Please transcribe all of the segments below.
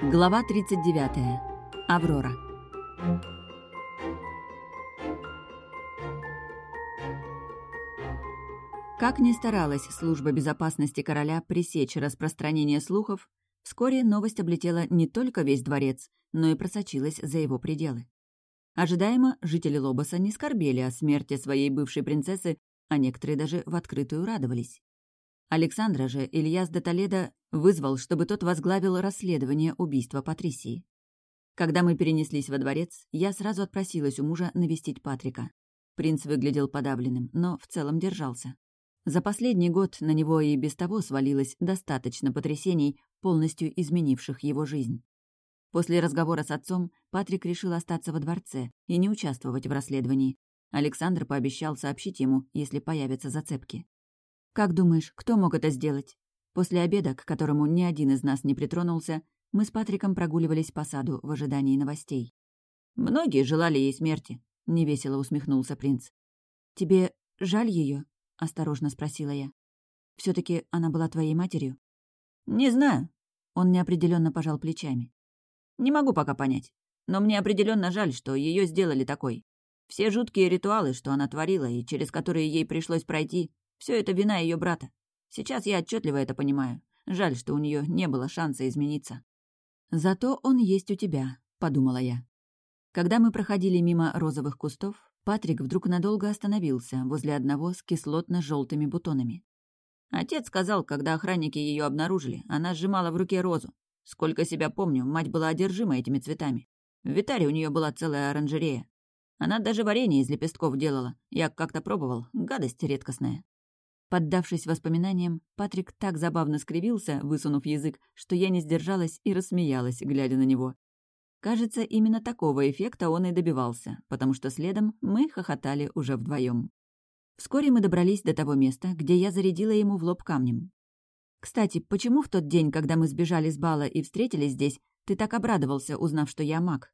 Глава 39. Аврора. Как ни старалась служба безопасности короля пресечь распространение слухов, вскоре новость облетела не только весь дворец, но и просочилась за его пределы. Ожидаемо, жители Лобоса не скорбели о смерти своей бывшей принцессы, а некоторые даже в открытую радовались. Александра же Ильяс де Толедо вызвал, чтобы тот возглавил расследование убийства Патрисии. Когда мы перенеслись во дворец, я сразу отпросилась у мужа навестить Патрика. Принц выглядел подавленным, но в целом держался. За последний год на него и без того свалилось достаточно потрясений, полностью изменивших его жизнь. После разговора с отцом Патрик решил остаться во дворце и не участвовать в расследовании. Александр пообещал сообщить ему, если появятся зацепки. «Как думаешь, кто мог это сделать?» После обеда, к которому ни один из нас не притронулся, мы с Патриком прогуливались по саду в ожидании новостей. «Многие желали ей смерти», — невесело усмехнулся принц. «Тебе жаль ее? осторожно спросила я. все таки она была твоей матерью?» «Не знаю». Он неопределенно пожал плечами. «Не могу пока понять. Но мне определенно жаль, что ее сделали такой. Все жуткие ритуалы, что она творила и через которые ей пришлось пройти, все это вина ее брата. Сейчас я отчетливо это понимаю. Жаль, что у нее не было шанса измениться. «Зато он есть у тебя», — подумала я. Когда мы проходили мимо розовых кустов, Патрик вдруг надолго остановился возле одного с кислотно-желтыми бутонами. Отец сказал, когда охранники ее обнаружили, она сжимала в руке розу. Сколько себя помню, мать была одержима этими цветами. В Витаре у нее была целая оранжерея. Она даже варенье из лепестков делала. Я как-то пробовал. Гадость редкостная. Поддавшись воспоминаниям, Патрик так забавно скривился, высунув язык, что я не сдержалась и рассмеялась, глядя на него. Кажется, именно такого эффекта он и добивался, потому что следом мы хохотали уже вдвоем. Вскоре мы добрались до того места, где я зарядила ему в лоб камнем. «Кстати, почему в тот день, когда мы сбежали с бала и встретились здесь, ты так обрадовался, узнав, что я маг?»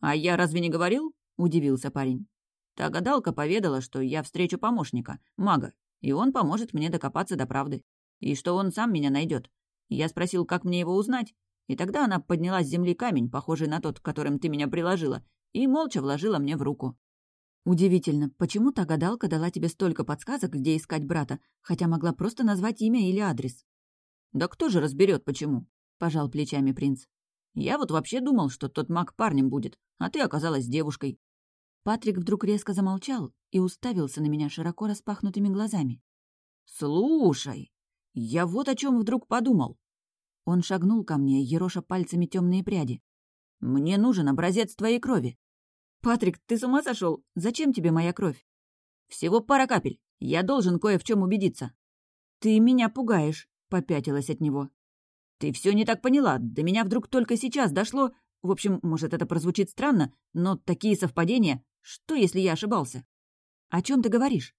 «А я разве не говорил?» — удивился парень. «Та гадалка поведала, что я встречу помощника, мага, и он поможет мне докопаться до правды. И что он сам меня найдет. Я спросил, как мне его узнать, и тогда она подняла с земли камень, похожий на тот, которым ты меня приложила, и молча вложила мне в руку. Удивительно, почему та гадалка дала тебе столько подсказок, где искать брата, хотя могла просто назвать имя или адрес? Да кто же разберет, почему? пожал плечами принц. Я вот вообще думал, что тот маг парнем будет, а ты оказалась девушкой. Патрик вдруг резко замолчал и уставился на меня широко распахнутыми глазами. «Слушай, я вот о чем вдруг подумал». Он шагнул ко мне, ероша пальцами темные пряди. «Мне нужен образец твоей крови». «Патрик, ты с ума сошел? Зачем тебе моя кровь?» «Всего пара капель. Я должен кое в чем убедиться». «Ты меня пугаешь», — попятилась от него. «Ты все не так поняла. До меня вдруг только сейчас дошло. В общем, может, это прозвучит странно, но такие совпадения что, если я ошибался? О чем ты говоришь?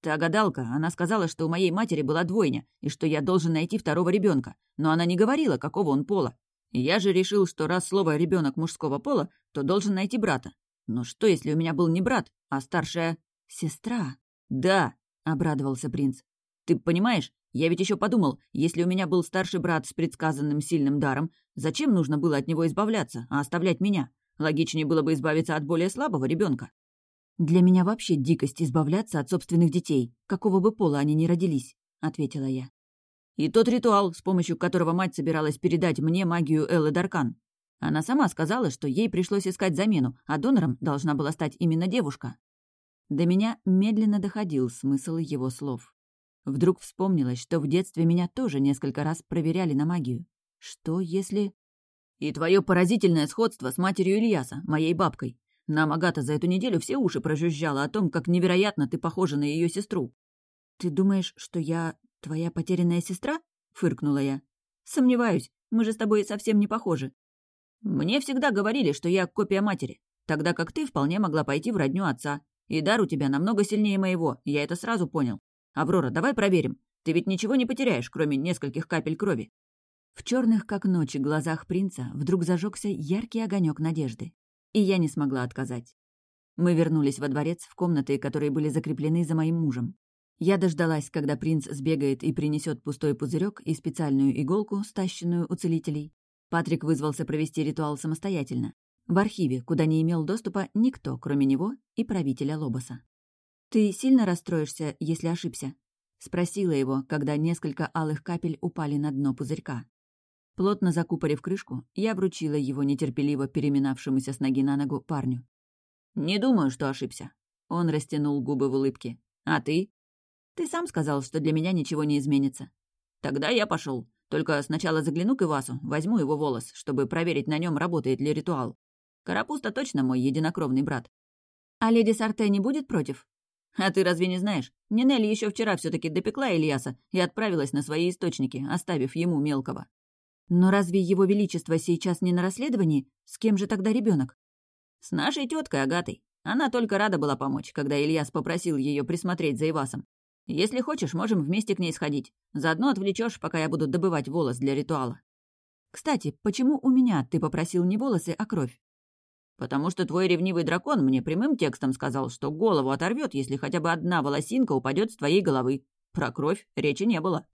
Та гадалка, она сказала, что у моей матери была двойня, и что я должен найти второго ребенка, но она не говорила, какого он пола. Я же решил, что раз слово ребенок мужского пола, то должен найти брата. Но что, если у меня был не брат, а старшая... Сестра? Да, обрадовался принц. Ты понимаешь, я ведь еще подумал, если у меня был старший брат с предсказанным сильным даром, зачем нужно было от него избавляться, а оставлять меня? Логичнее было бы избавиться от более слабого ребенка. «Для меня вообще дикость избавляться от собственных детей, какого бы пола они ни родились», — ответила я. «И тот ритуал, с помощью которого мать собиралась передать мне магию Эллы Даркан. Она сама сказала, что ей пришлось искать замену, а донором должна была стать именно девушка». До меня медленно доходил смысл его слов. Вдруг вспомнилось, что в детстве меня тоже несколько раз проверяли на магию. Что, если... И твое поразительное сходство с матерью Ильяса, моей бабкой. Нам Агата за эту неделю все уши прожужжала о том, как невероятно ты похожа на ее сестру. Ты думаешь, что я твоя потерянная сестра? фыркнула я. Сомневаюсь, мы же с тобой совсем не похожи. Мне всегда говорили, что я копия матери, тогда как ты вполне могла пойти в родню отца. И дар у тебя намного сильнее моего, я это сразу понял. Аврора, давай проверим. Ты ведь ничего не потеряешь, кроме нескольких капель крови. В черных, как ночи, глазах принца вдруг зажегся яркий огонек надежды. И я не смогла отказать. Мы вернулись во дворец, в комнаты, которые были закреплены за моим мужем. Я дождалась, когда принц сбегает и принесет пустой пузырек и специальную иголку, стащенную у целителей. Патрик вызвался провести ритуал самостоятельно. В архиве, куда не имел доступа никто, кроме него и правителя Лобоса. «Ты сильно расстроишься, если ошибся?» — спросила его, когда несколько алых капель упали на дно пузырька. Плотно закупорив крышку, я вручила его нетерпеливо переминавшемуся с ноги на ногу парню. «Не думаю, что ошибся». Он растянул губы в улыбке. «А ты?» «Ты сам сказал, что для меня ничего не изменится». «Тогда я пошел. Только сначала загляну к Ивасу, возьму его волос, чтобы проверить на нем, работает ли ритуал. Карапуста точно мой единокровный брат. А леди Сарте не будет против? А ты разве не знаешь? Нинель еще вчера все таки допекла Ильяса и отправилась на свои источники, оставив ему мелкого. Но разве его величество сейчас не на расследовании? С кем же тогда ребенок? С нашей теткой Агатой. Она только рада была помочь, когда Ильяс попросил ее присмотреть за Ивасом. Если хочешь, можем вместе к ней сходить. Заодно отвлечешь, пока я буду добывать волос для ритуала. Кстати, почему у меня ты попросил не волосы, а кровь? Потому что твой ревнивый дракон мне прямым текстом сказал, что голову оторвет, если хотя бы одна волосинка упадет с твоей головы. Про кровь речи не было.